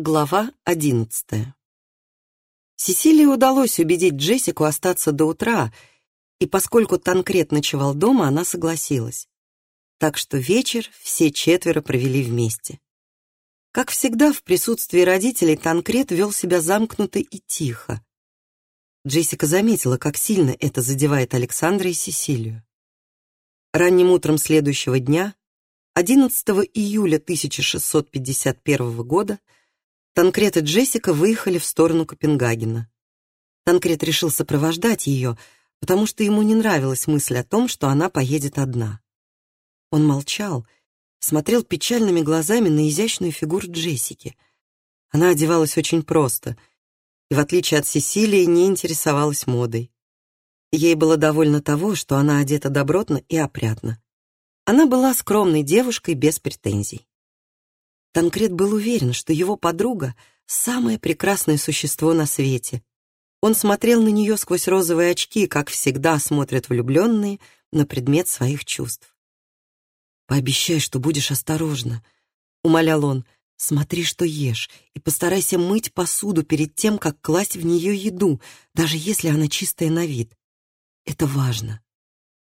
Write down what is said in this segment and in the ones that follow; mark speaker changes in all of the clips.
Speaker 1: Глава одиннадцатая. Сесилии удалось убедить Джессику остаться до утра, и поскольку Танкрет ночевал дома, она согласилась. Так что вечер все четверо провели вместе. Как всегда, в присутствии родителей Танкрет вел себя замкнуто и тихо. Джессика заметила, как сильно это задевает Александра и Сесилию. Ранним утром следующего дня, 11 июля 1651 года, Танкрет и Джессика выехали в сторону Копенгагена. Танкрет решил сопровождать ее, потому что ему не нравилась мысль о том, что она поедет одна. Он молчал, смотрел печальными глазами на изящную фигуру Джессики. Она одевалась очень просто и, в отличие от Сесилии, не интересовалась модой. Ей было довольно того, что она одета добротно и опрятно. Она была скромной девушкой без претензий. Танкрет был уверен, что его подруга — самое прекрасное существо на свете. Он смотрел на нее сквозь розовые очки, как всегда смотрят влюбленные на предмет своих чувств. «Пообещай, что будешь осторожна», — умолял он. «Смотри, что ешь, и постарайся мыть посуду перед тем, как класть в нее еду, даже если она чистая на вид. Это важно.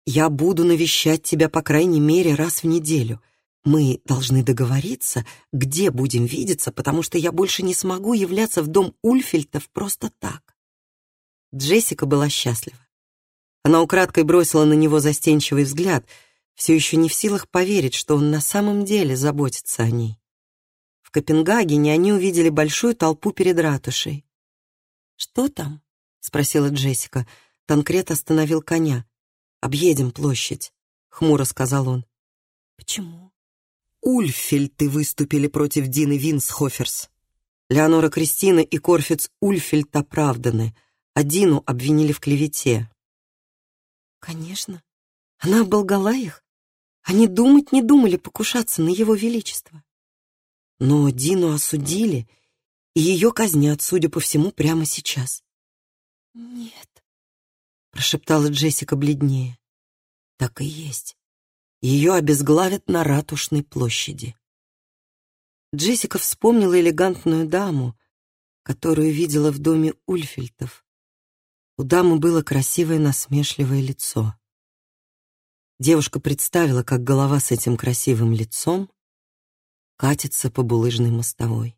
Speaker 1: Я буду навещать тебя, по крайней мере, раз в неделю. Мы должны договориться, где будем видеться, потому что я больше не смогу являться в дом Ульфельтов просто так. Джессика была счастлива. Она украдкой бросила на него застенчивый взгляд, все еще не в силах поверить, что он на самом деле заботится о ней. В Копенгагене они увидели большую толпу перед ратушей. «Что там?» — спросила Джессика. Танкрет остановил коня. «Объедем площадь», — хмуро сказал он. «Почему?» Ульфельты выступили против Дины Винсхоферс. Леонора Кристина и Корфиц Ульфельд оправданы, а Дину обвинили в клевете. Конечно, она оболгала их. Они думать не думали покушаться на его величество. Но Дину осудили, и ее казнят, судя по всему, прямо сейчас. «Нет», — прошептала Джессика бледнее. «Так и есть ее обезглавят на ратушной площади. Джессика вспомнила элегантную даму, которую видела в доме Ульфельтов. У дамы было красивое насмешливое лицо. Девушка представила, как голова с этим красивым лицом катится по булыжной мостовой.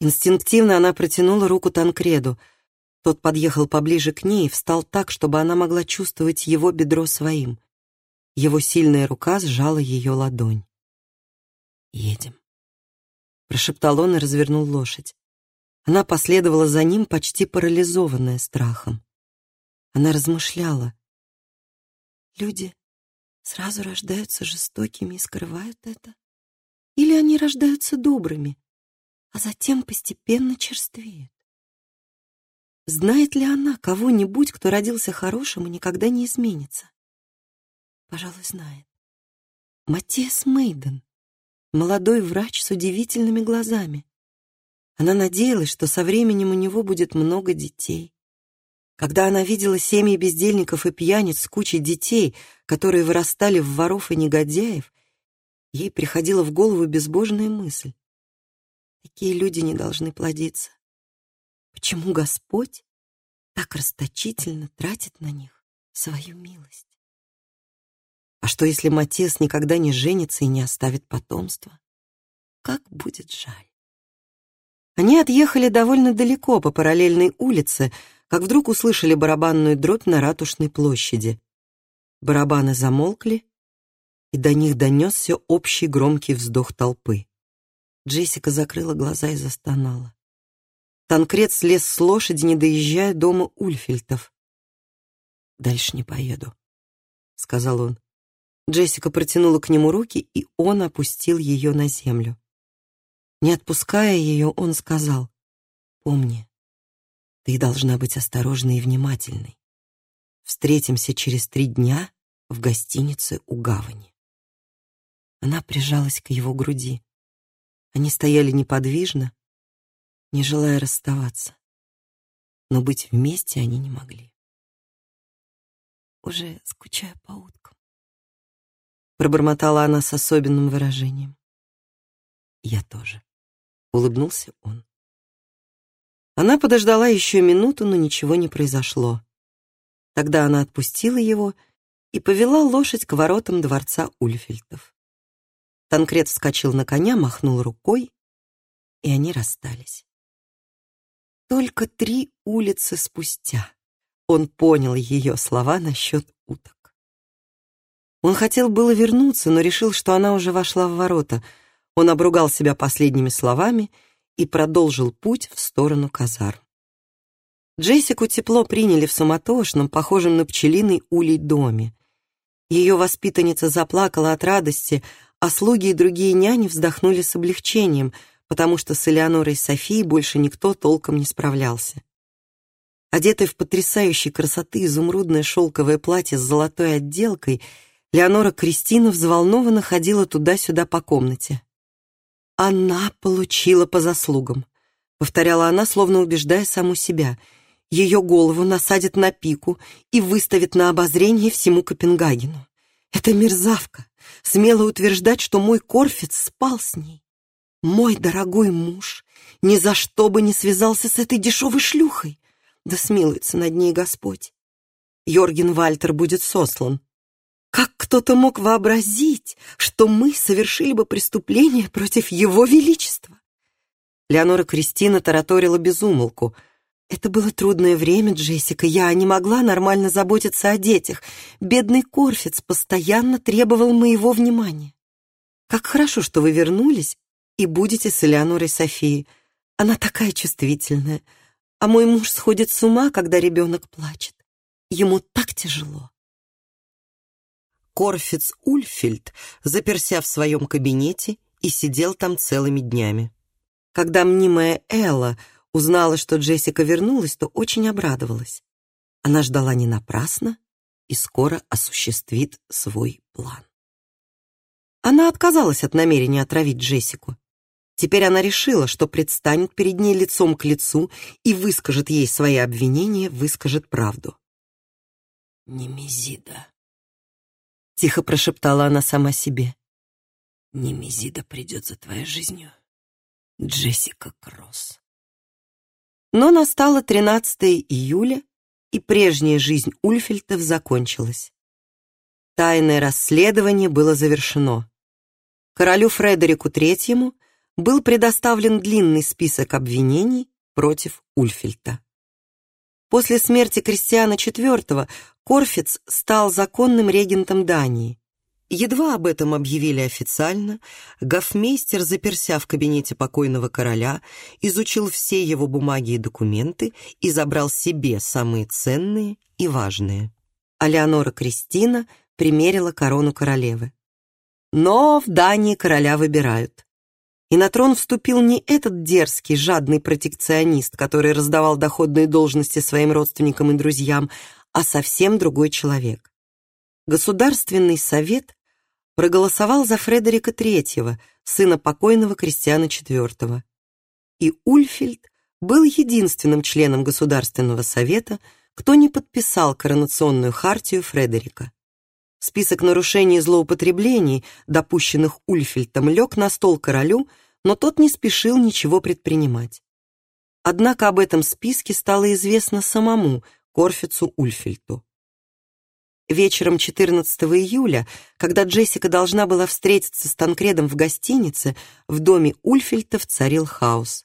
Speaker 1: Инстинктивно она протянула руку Танкреду. Тот подъехал поближе к ней и встал так, чтобы она могла чувствовать его бедро своим. Его сильная рука сжала ее ладонь. «Едем», — прошептал он и развернул лошадь. Она последовала за ним, почти парализованная страхом. Она размышляла. Люди сразу рождаются жестокими и скрывают это? Или они рождаются добрыми, а затем постепенно черствеют? Знает ли она кого-нибудь, кто родился хорошим и никогда не изменится? Пожалуй, знает. Матиас Мейден, молодой врач с удивительными глазами. Она надеялась, что со временем у него будет много детей. Когда она видела семьи бездельников и пьяниц с кучей детей, которые вырастали в воров и негодяев, ей приходила в голову безбожная мысль. Такие люди не должны плодиться. Почему Господь так расточительно тратит на них свою милость? А что, если Матес никогда не женится и не оставит потомства? Как будет жаль. Они отъехали довольно далеко по параллельной улице, как вдруг услышали барабанную дробь на Ратушной площади. Барабаны замолкли, и до них донесся общий громкий вздох толпы. Джессика закрыла глаза и застонала. Танкрет слез с лошади, не доезжая дома Ульфельтов. «Дальше не поеду», — сказал он. Джессика протянула к нему руки, и он опустил ее на землю. Не отпуская ее, он сказал, «Помни, ты должна быть осторожной и внимательной. Встретимся через три дня в гостинице у гавани». Она прижалась к его груди. Они стояли неподвижно, не желая расставаться. Но быть вместе они не могли. Уже скучаю по уткам пробормотала она с особенным выражением. Я тоже, улыбнулся он. Она подождала еще минуту, но ничего не произошло. Тогда она отпустила его и повела лошадь к воротам дворца Ульфельтов. Танкрет вскочил на коня, махнул рукой, и они расстались. Только три улицы спустя он понял ее слова насчет уток. Он хотел было вернуться, но решил, что она уже вошла в ворота. Он обругал себя последними словами и продолжил путь в сторону казарм. Джессику тепло приняли в суматошном, похожем на пчелиный улей доме. Ее воспитанница заплакала от радости, а слуги и другие няни вздохнули с облегчением, потому что с Элеонорой Софией больше никто толком не справлялся. Одетая в потрясающей красоты изумрудное шелковое платье с золотой отделкой, Леонора Кристина взволнованно ходила туда-сюда по комнате. «Она получила по заслугам», — повторяла она, словно убеждая саму себя. «Ее голову насадят на пику и выставят на обозрение всему Копенгагену. Это мерзавка, смело утверждать, что мой Корфец спал с ней. Мой дорогой муж ни за что бы не связался с этой дешевой шлюхой. Да смилуется над ней Господь. Йорген Вальтер будет сослан, как кто-то мог вообразить, что мы совершили бы преступление против Его Величества? Леонора Кристина тараторила безумолку. Это было трудное время, Джессика. Я не могла нормально заботиться о детях. Бедный Корфиц постоянно требовал моего внимания. Как хорошо, что вы вернулись и будете с Элеонорой Софией. Она такая чувствительная. А мой муж сходит с ума, когда ребенок плачет. Ему так тяжело. Корфиц Ульфельд заперся в своем кабинете и сидел там целыми днями. Когда мнимая Элла узнала, что Джессика вернулась, то очень обрадовалась. Она ждала не напрасно и скоро осуществит свой план. Она отказалась от намерения отравить Джессику. Теперь она решила, что предстанет перед ней лицом к лицу и выскажет ей свои обвинения, выскажет правду. «Немезида», Тихо прошептала она сама себе. Немезида придет за твоей жизнью. Джессика Кросс. Но настало 13 июля, и прежняя жизнь Ульфельтов закончилась. Тайное расследование было завершено. Королю Фредерику III был предоставлен длинный список обвинений против Ульфельта. После смерти Кристиана IV Корфиц стал законным регентом Дании. Едва об этом объявили официально, гофмейстер, заперся в кабинете покойного короля, изучил все его бумаги и документы и забрал себе самые ценные и важные. А Кристина примерила корону королевы. Но в Дании короля выбирают. И на трон вступил не этот дерзкий, жадный протекционист, который раздавал доходные должности своим родственникам и друзьям, а совсем другой человек. Государственный совет проголосовал за Фредерика III, сына покойного Кристиана IV. И Ульфильд был единственным членом Государственного совета, кто не подписал коронационную хартию Фредерика. Список нарушений и злоупотреблений, допущенных Ульфельтом, лег на стол королю, но тот не спешил ничего предпринимать. Однако об этом списке стало известно самому Корфицу Ульфельту. Вечером 14 июля, когда Джессика должна была встретиться с Танкредом в гостинице, в доме Ульфельтов царил хаос.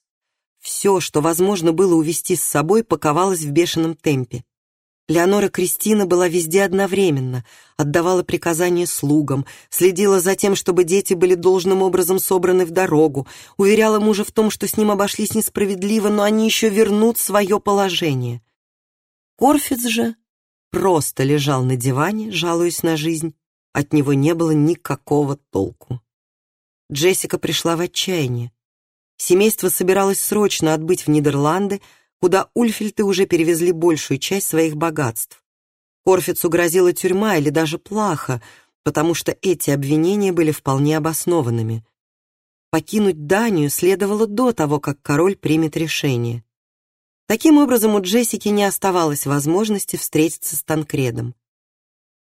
Speaker 1: Все, что возможно было увести с собой, паковалось в бешеном темпе. Леонора Кристина была везде одновременно, отдавала приказания слугам, следила за тем, чтобы дети были должным образом собраны в дорогу, уверяла мужа в том, что с ним обошлись несправедливо, но они еще вернут свое положение. Корфиц же просто лежал на диване, жалуясь на жизнь, от него не было никакого толку. Джессика пришла в отчаяние. Семейство собиралось срочно отбыть в Нидерланды, куда Ульфельты уже перевезли большую часть своих богатств. Корфицу грозила тюрьма или даже плаха, потому что эти обвинения были вполне обоснованными. Покинуть Данию следовало до того, как король примет решение. Таким образом, у Джессики не оставалось возможности встретиться с Танкредом.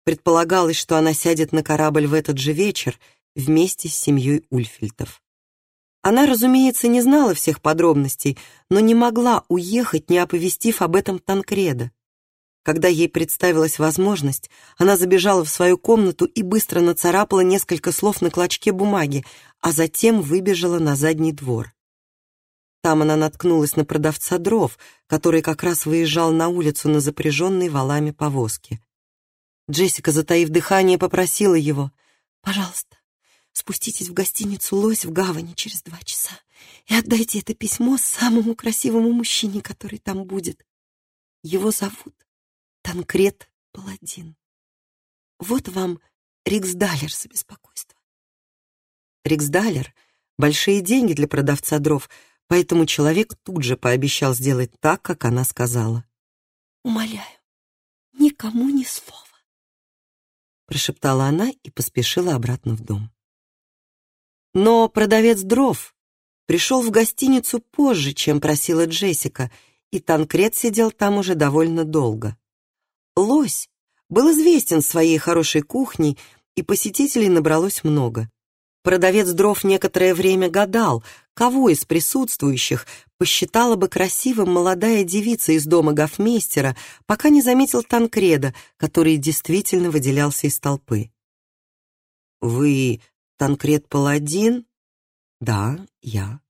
Speaker 1: Предполагалось, что она сядет на корабль в этот же вечер вместе с семьей Ульфельтов. Она, разумеется, не знала всех подробностей, но не могла уехать, не оповестив об этом Танкреда. Когда ей представилась возможность, она забежала в свою комнату и быстро нацарапала несколько слов на клочке бумаги, а затем выбежала на задний двор. Там она наткнулась на продавца дров, который как раз выезжал на улицу на запряженной валами повозке. Джессика, затаив дыхание, попросила его, «Пожалуйста, спуститесь в гостиницу «Лось» в гавани через два часа и отдайте это письмо самому красивому мужчине, который там будет. Его зовут Танкрет Паладин. Вот вам Риксдалер за беспокойство. Риксдалер — большие деньги для продавца дров, поэтому человек тут же пообещал сделать так, как она сказала. «Умоляю, никому ни слова», — прошептала она и поспешила обратно в дом. Но продавец дров пришел в гостиницу позже, чем просила Джессика, и Танкрет сидел там уже довольно долго. Лось был известен своей хорошей кухней, и посетителей набралось много. Продавец дров некоторое время гадал, кого из присутствующих посчитала бы красивым молодая девица из дома гофмейстера, пока не заметил Танкреда, который действительно выделялся из толпы. «Вы Танкред Паладин?» «Да, я».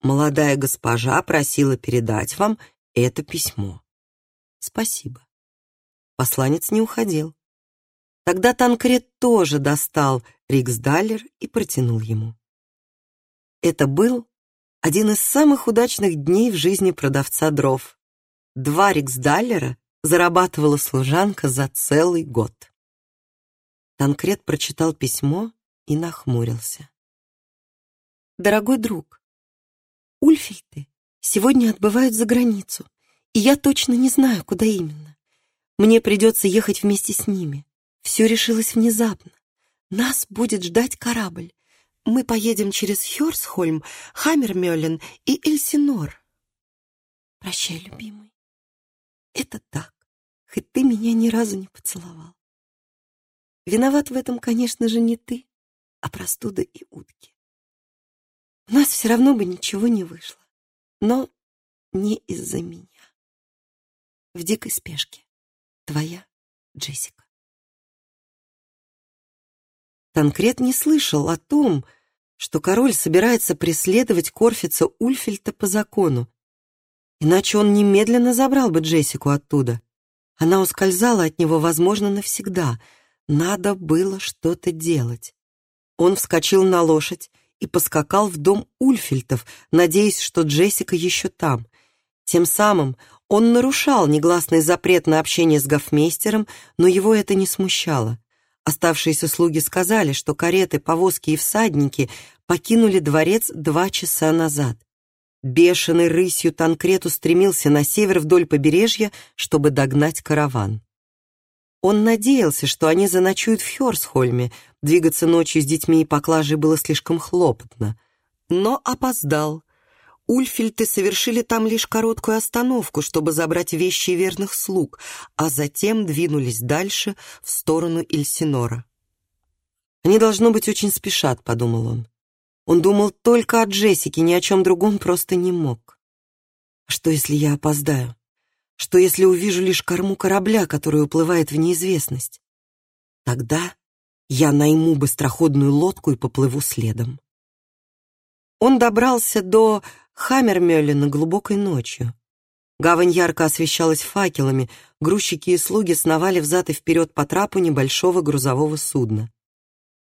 Speaker 1: «Молодая госпожа просила передать вам это письмо». «Спасибо». Посланец не уходил. Тогда Танкред тоже достал Риксдаллер и протянул ему. Это был один из самых удачных дней в жизни продавца дров. Два Риксдаллера зарабатывала служанка за целый год. Танкред прочитал письмо и нахмурился. «Дорогой друг, Ульфельты сегодня отбывают за границу, и я точно не знаю, куда именно. Мне придется ехать вместе с ними. Все решилось внезапно. Нас будет ждать корабль. Мы поедем через Хёрсхольм, Хаммермёлен и Эльсинор. Прощай, любимый. Это так, хоть ты меня ни разу не поцеловал. Виноват в этом, конечно же, не ты, а простуда и утки. У нас все равно бы ничего не вышло. Но не из-за меня. В дикой спешке. Твоя Джессика. Танкрет не слышал о том, что король собирается преследовать Корфица Ульфельта по закону. Иначе он немедленно забрал бы Джессику оттуда. Она ускользала от него, возможно, навсегда. Надо было что-то делать. Он вскочил на лошадь и поскакал в дом Ульфельтов, надеясь, что Джессика еще там. Тем самым он нарушал негласный запрет на общение с гофмейстером, но его это не смущало. Оставшиеся слуги сказали, что кареты, повозки и всадники покинули дворец два часа назад. Бешеный рысью Танкрет устремился на север вдоль побережья, чтобы догнать караван. Он надеялся, что они заночуют в Хёрсхольме, двигаться ночью с детьми и поклажей было слишком хлопотно. Но опоздал. Ульфельты совершили там лишь короткую остановку, чтобы забрать вещи верных слуг, а затем двинулись дальше в сторону Ильсинора. «Они, должно быть, очень спешат», — подумал он. Он думал только о Джессике, ни о чем другом просто не мог. «А что, если я опоздаю? Что, если увижу лишь корму корабля, который уплывает в неизвестность? Тогда я найму быстроходную лодку и поплыву следом. Он добрался до Хаммермёллена глубокой ночью. Гавань ярко освещалась факелами, грузчики и слуги сновали взад и вперед по трапу небольшого грузового судна.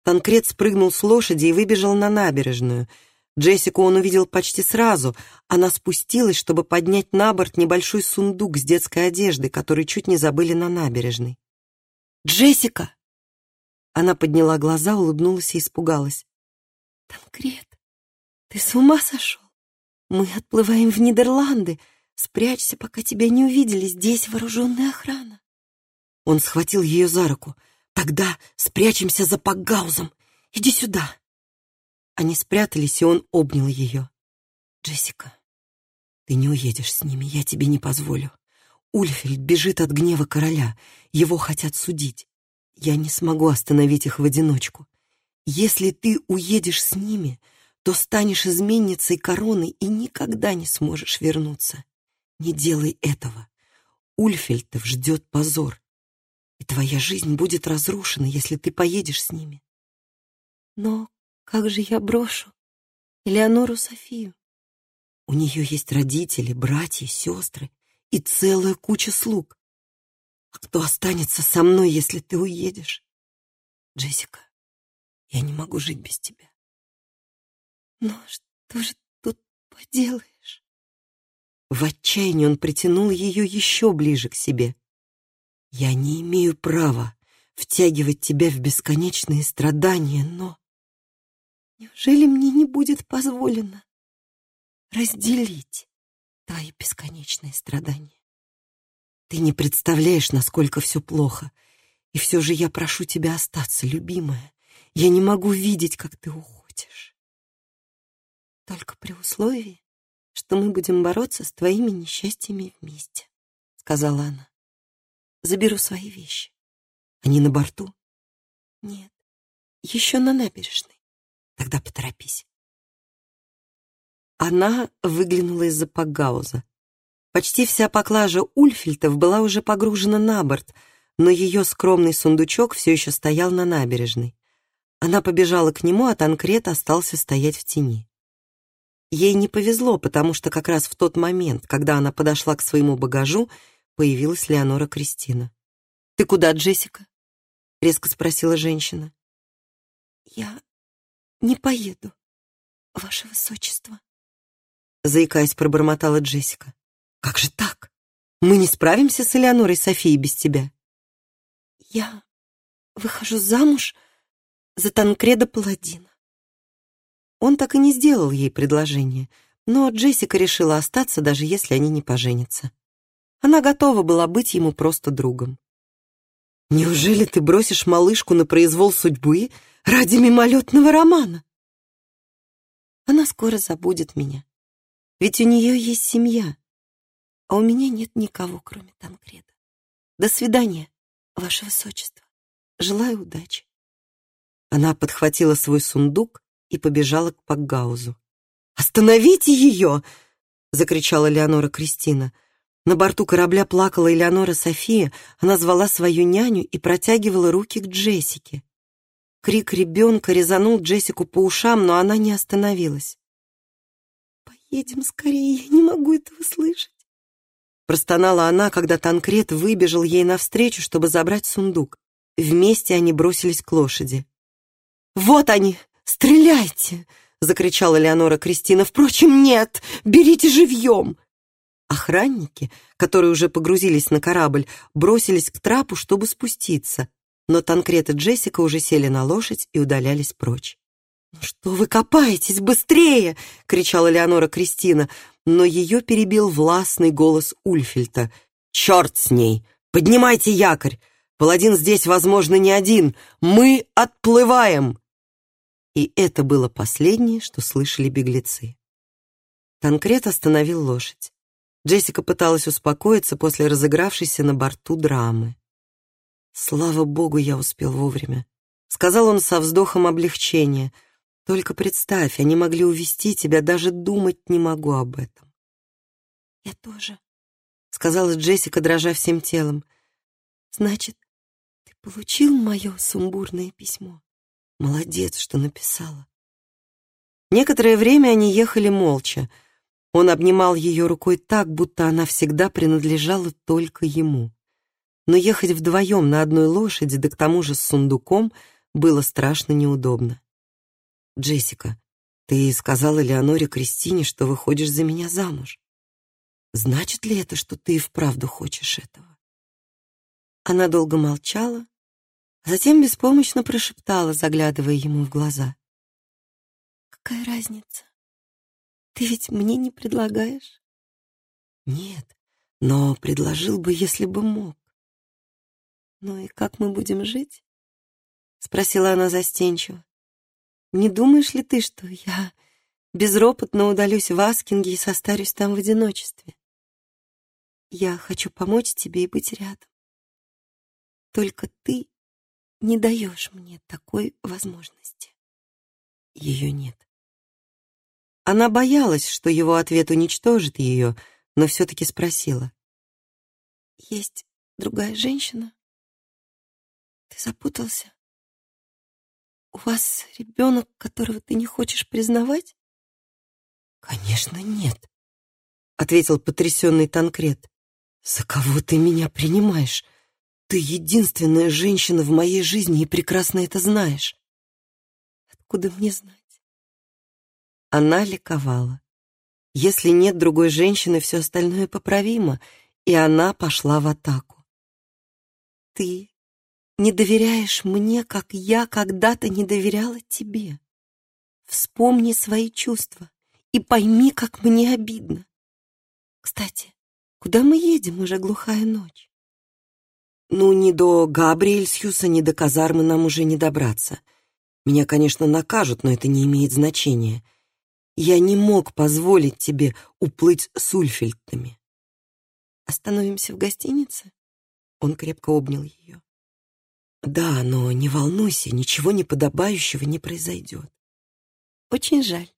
Speaker 1: Танкрет спрыгнул с лошади и выбежал на набережную — Джессику он увидел почти сразу. Она спустилась, чтобы поднять на борт небольшой сундук с детской одеждой, который чуть не забыли на набережной. «Джессика!» Она подняла глаза, улыбнулась и испугалась. «Танкрет, ты с ума сошел? Мы отплываем в Нидерланды. Спрячься, пока тебя не увидели. Здесь вооруженная охрана». Он схватил ее за руку. «Тогда спрячемся за Пакгаузом. Иди сюда». Они спрятались, и он обнял ее. «Джессика, ты не уедешь с ними, я тебе не позволю. Ульфельд бежит от гнева короля, его хотят судить. Я не смогу остановить их в одиночку. Если ты уедешь с ними, то станешь изменницей короны и никогда не сможешь вернуться. Не делай этого. Ульфельтов ждет позор, и твоя жизнь будет разрушена, если ты поедешь с ними.
Speaker 2: Но как же я брошу Элеонору Софию?
Speaker 1: У нее есть родители, братья, сестры и целая куча слуг. А кто останется со мной, если ты уедешь? Джессика, я не могу жить без тебя.
Speaker 2: Но что же тут поделаешь?
Speaker 1: В отчаянии он притянул ее еще ближе к себе. Я не имею права втягивать тебя в бесконечные страдания, но...
Speaker 2: Неужели мне не будет позволено разделить твои бесконечные страдания?
Speaker 1: Ты не представляешь, насколько все плохо. И все же я прошу тебя остаться, любимая. Я не могу видеть, как ты уходишь.
Speaker 2: Только при условии, что мы будем бороться с твоими несчастьями вместе, сказала она. Заберу свои вещи.
Speaker 1: Они на борту?
Speaker 2: Нет, еще на набережной.
Speaker 1: Тогда поторопись. Она выглянула из-за пакгауза. Почти вся поклажа Ульфельтов была уже погружена на борт, но ее скромный сундучок все еще стоял на набережной. Она побежала к нему, а Танкрет остался стоять в тени. Ей не повезло, потому что как раз в тот момент, когда она подошла к своему багажу, появилась Леонора Кристина. «Ты куда, Джессика?» — резко спросила женщина.
Speaker 2: «Я не поеду, ваше высочество», —
Speaker 1: заикаясь, пробормотала Джессика. «Как же так? Мы не справимся с Элеонорой Софией без тебя».
Speaker 2: «Я выхожу замуж за Танкреда Паладина».
Speaker 1: Он так и не сделал ей предложение, но Джессика решила остаться, даже если они не поженятся. Она готова была быть ему просто другом. «Неужели ты бросишь малышку на произвол судьбы ради мимолетного романа?»
Speaker 2: Она скоро забудет меня, ведь у нее есть семья, а у меня нет никого, кроме Танкреда. До свидания, ваше высочество. Желаю удачи.
Speaker 1: Она подхватила свой сундук и побежала к Пакгаузу. «Остановите ее!» — закричала Леонора Кристина. На борту корабля плакала Элеонора София, она звала свою няню и протягивала руки к Джессике. Крик ребенка резанул Джессику по ушам, но она не остановилась.
Speaker 2: «Поедем скорее, я не могу этого слышать!»
Speaker 1: Простонала она, когда Танкрет выбежал ей навстречу, чтобы забрать сундук. Вместе они бросились к лошади. «Вот они! Стреляйте!» — закричала Леонора Кристина. «Впрочем, нет! Берите живьем!» Охранники, которые уже погрузились на корабль, бросились к трапу, чтобы спуститься, но Танкрет и Джессика уже сели на лошадь и удалялись прочь. «Ну что вы копаетесь? Быстрее!» — кричала Леонора Кристина, но ее перебил властный голос Ульфельта. «Черт с ней! Поднимайте якорь! Паладин здесь, возможно, не один! Мы отплываем!» И это было последнее, что слышали беглецы. Танкрет остановил лошадь. Джессика пыталась успокоиться после разыгравшейся на борту драмы. «Слава богу, я успел вовремя», — сказал он со вздохом облегчения. «Только представь, они могли увести тебя, даже думать не могу об этом».
Speaker 2: «Я тоже», —
Speaker 1: сказала Джессика, дрожа всем телом.
Speaker 2: «Значит, ты получил мое сумбурное письмо?»
Speaker 1: «Молодец, что написала». Некоторое время они ехали молча — он обнимал ее рукой так, будто она всегда принадлежала только ему. Но ехать вдвоем на одной лошади, да к тому же с сундуком, было страшно неудобно. «Джессика, ты сказала Леоноре Кристине, что выходишь за меня замуж. Значит ли это, что ты и вправду хочешь этого?» Она долго молчала, затем беспомощно прошептала, заглядывая ему в глаза.
Speaker 2: «Какая разница? Ты ведь мне не предлагаешь?
Speaker 1: Нет, но предложил бы, если бы мог.
Speaker 2: Ну и как мы будем жить? Спросила она застенчиво. Не думаешь ли ты, что я безропотно удалюсь в Аскинге и состарюсь там в одиночестве? Я хочу помочь тебе и быть рядом. Только ты не даешь мне такой возможности.
Speaker 1: Ее нет. Она боялась, что его ответ уничтожит ее, но все-таки спросила.
Speaker 2: «Есть другая женщина? Ты запутался? У вас ребенок, которого ты не хочешь признавать?»
Speaker 1: «Конечно, нет», — ответил потрясенный Танкрет. «За кого ты меня принимаешь? Ты единственная женщина в моей жизни и прекрасно это знаешь».
Speaker 2: «Откуда мне знать?»
Speaker 1: Она ликовала. Если нет другой женщины, все остальное поправимо, и она пошла в атаку.
Speaker 2: «Ты не доверяешь мне, как я когда-то не доверяла тебе. Вспомни свои чувства и пойми, как мне обидно. Кстати, куда мы едем, уже глухая ночь?»
Speaker 1: «Ну, ни до Габриэльсхюса, ни до казармы нам уже не добраться. Меня, конечно, накажут, но это не имеет значения». Я не мог позволить тебе уплыть с Ульфельдами.
Speaker 2: Остановимся в гостинице?
Speaker 1: Он крепко обнял ее. Да, но не волнуйся, ничего неподобающего не произойдет.
Speaker 2: Очень жаль,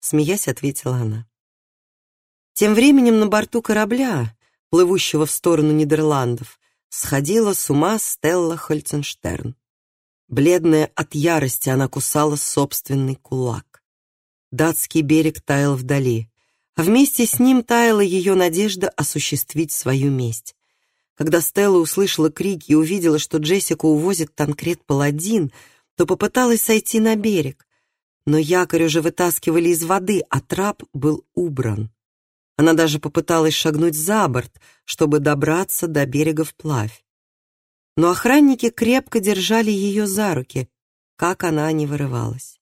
Speaker 1: смеясь, ответила она. Тем временем на борту корабля, плывущего в сторону Нидерландов, сходила с ума Стелла Хольценштерн. Бледная от ярости, она кусала собственный кулак. Датский берег таял вдали, а вместе с ним таяла ее надежда осуществить свою месть. Когда Стелла услышала крики и увидела, что Джессику увозит Танкрет Паладин, то попыталась сойти на берег. Но якорь уже вытаскивали из воды, а трап был убран. Она даже попыталась шагнуть за борт, чтобы добраться до берега вплавь. Но охранники крепко держали ее за руки, как она не вырывалась.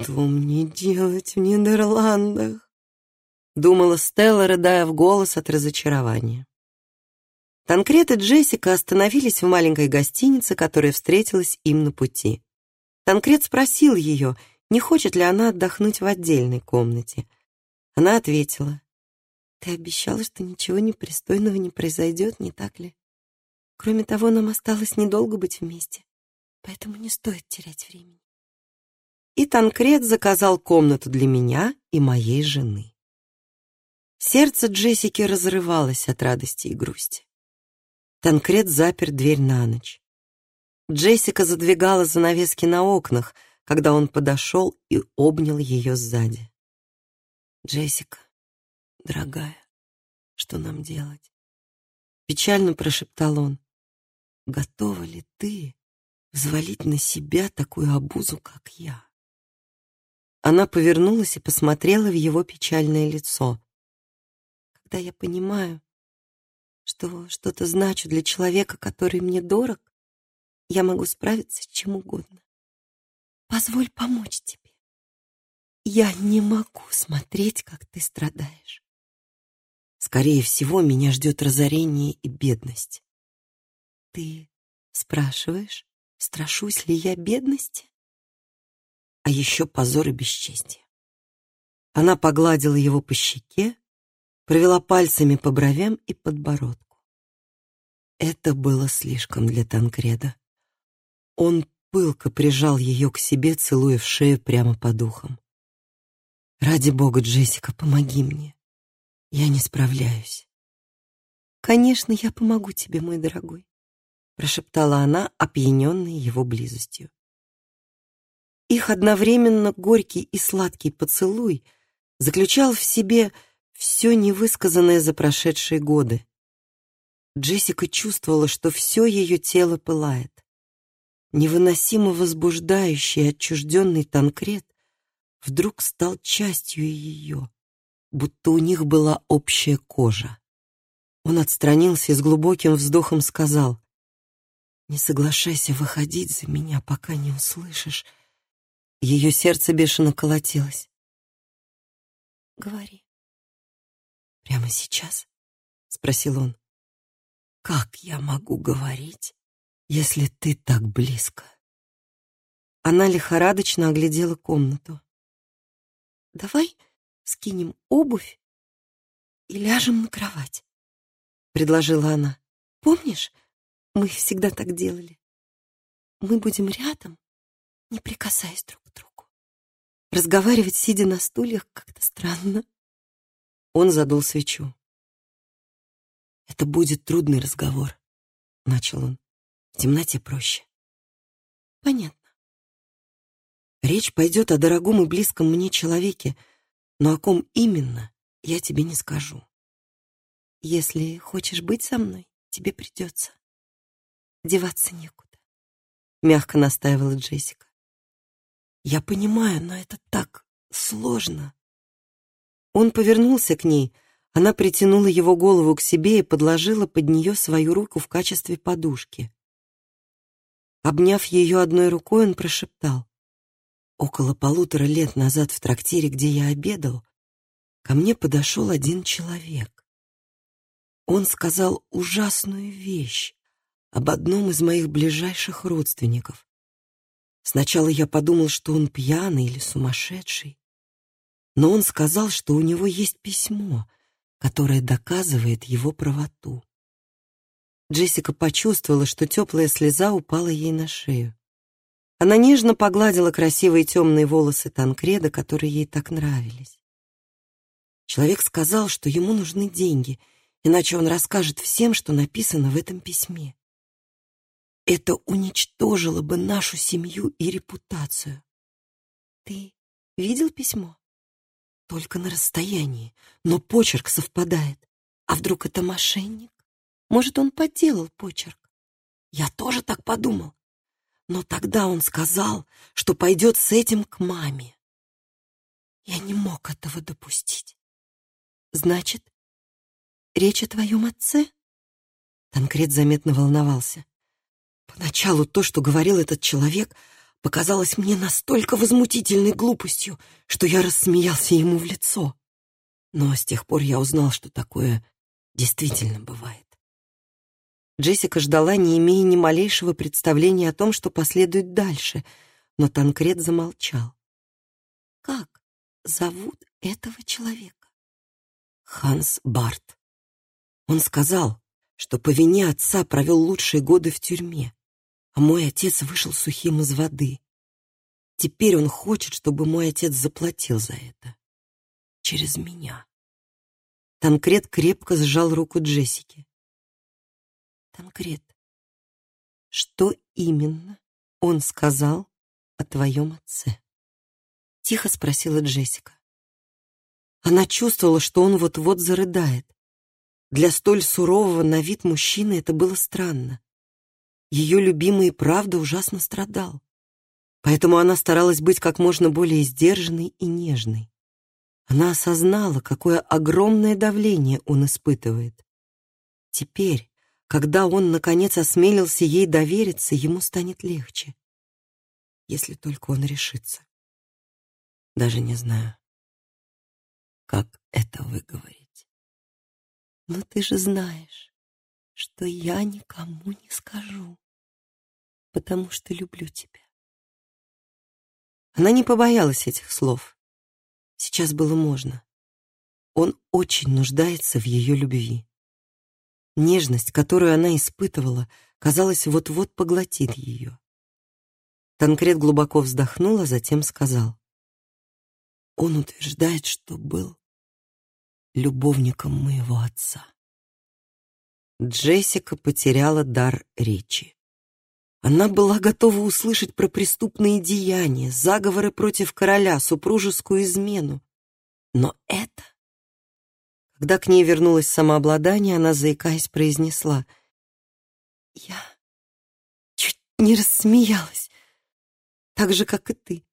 Speaker 1: «Что мне делать в Нидерландах?» Думала Стелла, рыдая в голос от разочарования. Танкрет и Джессика остановились в маленькой гостинице, которая встретилась им на пути. Танкрет спросил ее, не хочет ли она отдохнуть в отдельной комнате. Она ответила, «Ты обещала, что ничего непристойного не произойдет, не так ли? Кроме того, нам осталось недолго быть вместе, поэтому не стоит терять времени и Танкрет заказал комнату для меня и моей жены. Сердце Джессики разрывалось от радости и грусти. Танкрет запер дверь на ночь. Джессика задвигала занавески на окнах, когда он подошел и обнял ее сзади. «Джессика, дорогая, что нам делать?» Печально прошептал он. «Готова ли ты взвалить на себя такую обузу, как я?» Она повернулась и посмотрела в его печальное лицо. Когда я понимаю, что что-то значу для человека, который мне дорог, я могу справиться с чем угодно. Позволь помочь тебе. Я не могу смотреть, как ты страдаешь. Скорее всего, меня ждет разорение и бедность. Ты спрашиваешь, страшусь ли я бедности? а еще позор и бесчестие. Она погладила его по щеке, провела пальцами по бровям и подбородку. Это было слишком для Танкреда. Он пылко прижал ее к себе, целуя в шею прямо по духам. «Ради бога, Джессика, помоги мне. Я не справляюсь». «Конечно, я помогу тебе, мой дорогой», — прошептала она, опьяненная его близостью. Их одновременно горький и сладкий поцелуй заключал в себе все невысказанное за прошедшие годы. Джессика чувствовала, что все ее тело пылает. Невыносимо возбуждающий отчужденный Танкрет вдруг стал частью ее, будто у них была общая кожа. Он отстранился и с глубоким вздохом сказал, «Не соглашайся выходить за меня, пока не услышишь, ее сердце бешено колотилось. «Говори». «Прямо сейчас?» — спросил он. «Как я могу говорить, если ты так близко?» Она лихорадочно оглядела комнату. «Давай скинем обувь и ляжем на кровать», — предложила она. «Помнишь, мы всегда так делали? Мы будем рядом, не прикасаясь друг к другу.
Speaker 2: Разговаривать, сидя на стульях, как-то странно.
Speaker 1: Он задул свечу. «Это будет трудный разговор», — начал он. «В темноте проще».
Speaker 2: «Понятно».
Speaker 1: «Речь пойдет о дорогом и близком мне человеке, но о ком именно, я тебе не скажу».
Speaker 2: «Если хочешь быть со мной, тебе придется. Деваться некуда», — мягко настаивала Джессика.
Speaker 1: «Я понимаю, но это так сложно».
Speaker 2: Он повернулся к ней — она притянула его голову к себе и подложила под нее свою руку в качестве подушки. Обняв ее одной рукой, он прошептал. «Около полутора лет назад в трактире, где я обедал, ко мне подошел один человек. Он сказал ужасную вещь об одном из моих ближайших родственников. Сначала я подумал, что он пьяный или сумасшедший, но он сказал, что у него есть письмо — которое доказывает его правоту. Джессика почувствовала, что теплая слеза упала ей на шею. Она нежно погладила красивые темные волосы Танкреда, которые ей так нравились. Человек сказал, что ему нужны деньги, иначе он расскажет всем, что написано в этом письме. Это уничтожило бы нашу семью и репутацию. Ты видел письмо? Только на расстоянии, но почерк совпадает. А вдруг это мошенник? Может, он подделал почерк? Я тоже так подумал. Но тогда он сказал, что пойдет с этим к маме. Я не мог этого допустить. Значит, речь о твоем отце? Танкрет заметно волновался. Поначалу то, что говорил этот человек, показалось мне настолько возмутительной глупостью, что я рассмеялся ему в лицо. Но с тех пор я узнал, что такое действительно бывает. Джессика ждала, не имея ни малейшего представления о том, что последует дальше, но Танкрет замолчал. «Как зовут этого человека?» «Ханс Барт. Он сказал, что по вине отца провел лучшие годы в тюрьме а мой отец вышел сухим из воды. Теперь он хочет, чтобы мой отец заплатил за это. Через меня. Танкрет крепко сжал руку Джессики. Танкрет, что именно он сказал о твоем отце? Тихо спросила Джессика. Она чувствовала, что он вот-вот зарыдает. Для столь сурового на вид мужчины это было странно. Ее любимый правда ужасно страдал. Поэтому она старалась быть как можно более сдержанной и нежной. Она осознала, какое огромное давление он испытывает. Теперь, когда он, наконец, осмелился ей довериться, ему станет легче. Если только он решится. Даже не знаю, как это выговорить. Но ты же знаешь, что я никому не скажу, потому что люблю тебя. Она не побоялась этих слов. Сейчас было можно. Он очень нуждается в ее любви. Нежность, которую она испытывала, казалось, вот-вот поглотит ее. Танкрет глубоко вздохнул, а затем сказал. Он утверждает, что был любовником моего отца. Джессика потеряла дар речи. Она была готова услышать про преступные деяния, заговоры против короля, супружескую измену. Но это... Когда к ней вернулось самообладание, она, заикаясь, произнесла. «Я чуть не рассмеялась, так же, как и ты.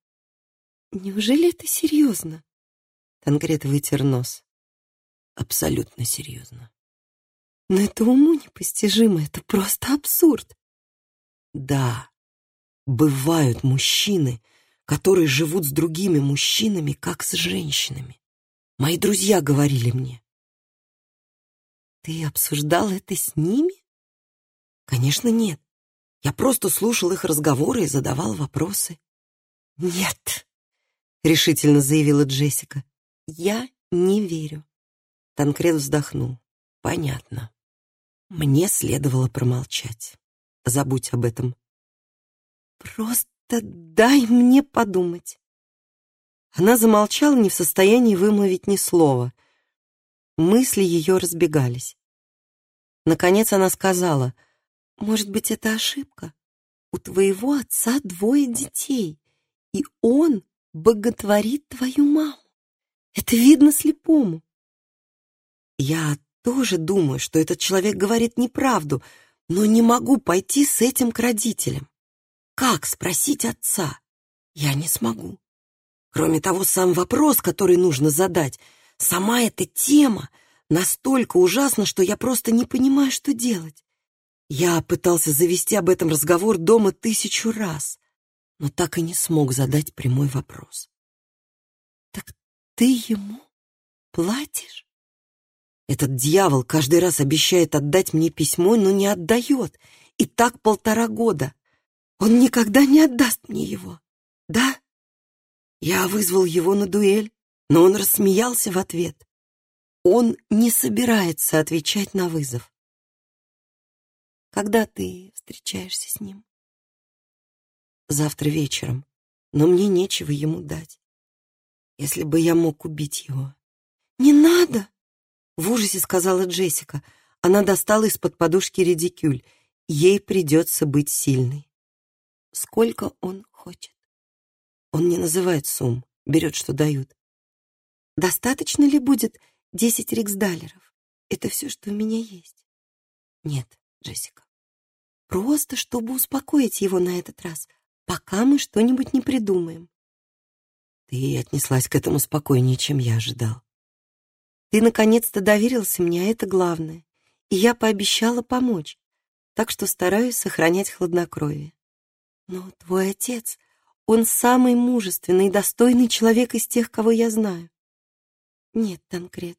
Speaker 2: Неужели это серьезно?» Танкрет вытер нос. «Абсолютно серьезно. Но это уму непостижимо, это просто абсурд. Да, бывают мужчины, которые живут с другими мужчинами, как с женщинами. Мои друзья говорили мне. Ты обсуждал это с ними? Конечно, нет. Я просто слушал их разговоры и задавал вопросы. Нет, решительно заявила Джессика. Я не верю. Танкрет вздохнул. Понятно. Мне следовало промолчать. Забудь об этом. Просто дай мне подумать.
Speaker 1: Она замолчала, не в состоянии вымолвить ни слова. Мысли ее разбегались. Наконец она сказала,
Speaker 2: «Может быть, это ошибка? У твоего отца двое детей, и он боготворит твою маму. Это видно слепому».
Speaker 1: «Я тоже думаю, что этот человек говорит неправду, но не могу пойти с этим к родителям. Как спросить отца? Я не смогу. Кроме того, сам вопрос, который нужно задать, сама эта тема настолько ужасна, что я просто не понимаю, что делать. Я пытался завести об этом разговор дома тысячу раз, но так и не смог задать прямой вопрос.
Speaker 2: «Так ты ему платишь?»
Speaker 1: Этот дьявол каждый раз обещает отдать мне письмо, но не отдает. И так полтора года. Он никогда не отдаст мне его. Да? Я вызвал его на дуэль, но он рассмеялся в ответ. Он не собирается отвечать на вызов.
Speaker 2: Когда ты встречаешься с ним?
Speaker 1: Завтра вечером, но мне нечего ему дать. Если бы я мог убить его.
Speaker 2: Не надо!
Speaker 1: В ужасе сказала Джессика. Она достала из-под подушки редикюль. Ей придется быть сильной.
Speaker 2: Сколько он хочет?
Speaker 1: Он не называет сумм, берет, что дают.
Speaker 2: Достаточно ли будет десять риксдалеров? Это все, что у меня есть.
Speaker 1: Нет, Джессика.
Speaker 2: Просто, чтобы успокоить его на этот раз, пока мы что-нибудь не придумаем.
Speaker 1: Ты отнеслась к этому спокойнее, чем я ожидал.
Speaker 2: Ты наконец-то доверился мне, а это главное. И я пообещала помочь, так что стараюсь сохранять хладнокровие. Но твой отец, он самый мужественный и достойный человек из тех, кого я знаю. Нет, Танкрет,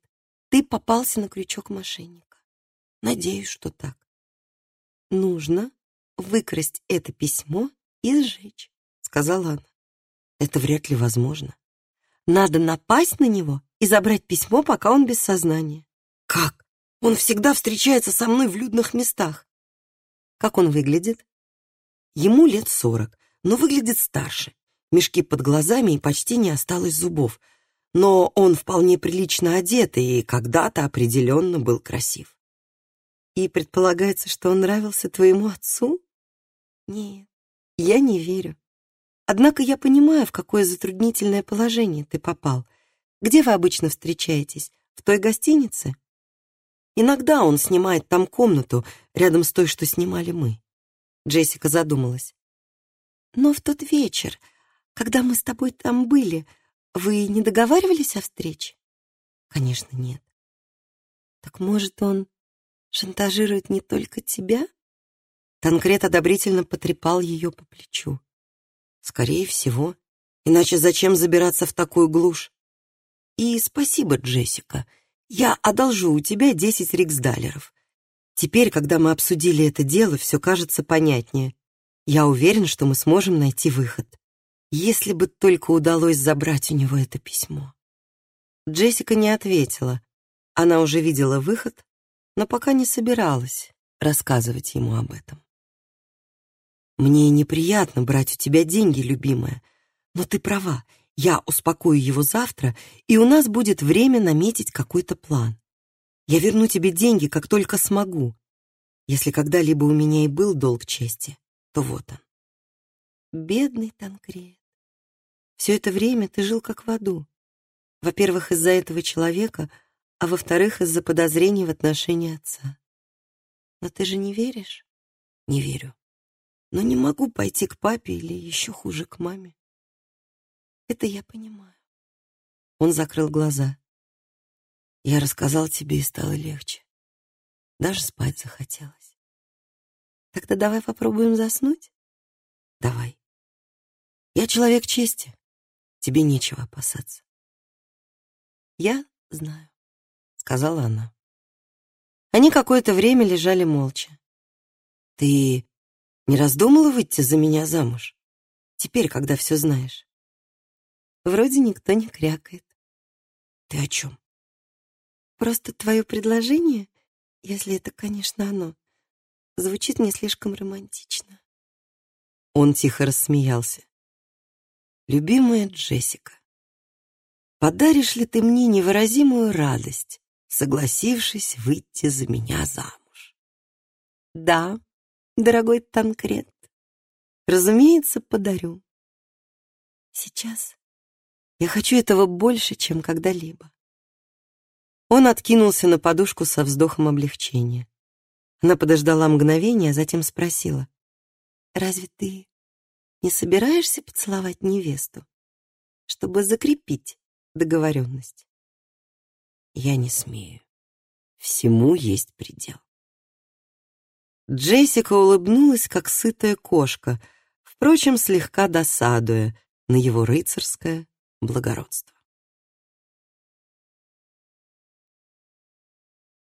Speaker 2: ты попался на крючок мошенника.
Speaker 1: Надеюсь, что так.
Speaker 2: Нужно выкрасть это письмо и сжечь, сказала она.
Speaker 1: Это вряд ли возможно.
Speaker 2: Надо напасть на него и забрать письмо, пока он без сознания.
Speaker 1: Как? Он всегда встречается со мной в людных местах.
Speaker 2: Как он выглядит?
Speaker 1: Ему лет сорок, но выглядит старше. Мешки под глазами и почти не осталось зубов. Но он вполне прилично одет и когда-то определенно был красив.
Speaker 2: И предполагается, что он нравился твоему отцу? Нет, я не верю. Однако я понимаю, в какое затруднительное положение ты попал. Где вы обычно встречаетесь? В той гостинице?
Speaker 1: Иногда он снимает там комнату, рядом с той, что снимали мы. Джессика задумалась.
Speaker 2: «Но в тот вечер, когда мы с тобой там были, вы не договаривались о встрече?»
Speaker 1: «Конечно, нет».
Speaker 2: «Так, может, он шантажирует не только тебя?»
Speaker 1: Танкрет одобрительно потрепал ее по плечу. «Скорее всего. Иначе зачем забираться в такую глушь? И спасибо, Джессика. Я одолжу у тебя десять риксдалеров. Теперь, когда мы обсудили это дело, все кажется понятнее. Я уверен, что мы сможем найти выход. Если бы только удалось забрать у него это письмо. Джессика не ответила. Она уже видела выход, но пока не собиралась рассказывать ему об этом. «Мне неприятно брать у тебя деньги, любимая, но ты права, я успокою его завтра, и у нас будет время наметить какой-то план. Я верну тебе деньги, как только смогу. Если когда-либо у меня и был долг чести, то вот он.
Speaker 2: Бедный Танкрет. Все это время ты жил как в аду. Во-первых, из-за этого человека, а во-вторых, из-за подозрений в отношении отца. Но ты же не веришь?
Speaker 1: Не верю. Но не могу пойти к папе или еще хуже к маме.
Speaker 2: Это я понимаю.
Speaker 1: Он закрыл глаза. Я рассказал тебе, и стало легче. Даже спать захотелось.
Speaker 2: Тогда давай попробуем заснуть?
Speaker 1: Давай. Я человек чести. Тебе нечего опасаться.
Speaker 2: Я знаю,
Speaker 1: сказала она.
Speaker 2: Они какое-то время лежали молча.
Speaker 1: Ты не раздумала выйти за меня замуж? Теперь, когда все знаешь.
Speaker 2: Вроде никто не крякает.
Speaker 1: Ты о чем?
Speaker 2: Просто твое предложение, если это, конечно, оно, звучит не слишком романтично.
Speaker 1: Он тихо рассмеялся. Любимая Джессика, подаришь ли ты мне невыразимую радость, согласившись выйти за меня замуж?
Speaker 2: Да, дорогой Танкрет, разумеется, подарю. Сейчас я хочу этого больше, чем когда-либо.
Speaker 1: Он откинулся на подушку со вздохом облегчения. Она подождала мгновение, а затем спросила.
Speaker 2: «Разве ты не собираешься поцеловать невесту, чтобы закрепить договоренность?»
Speaker 1: «Я не смею. Всему есть предел». Джессика улыбнулась, как сытая кошка, впрочем, слегка досадуя на его рыцарское благородство.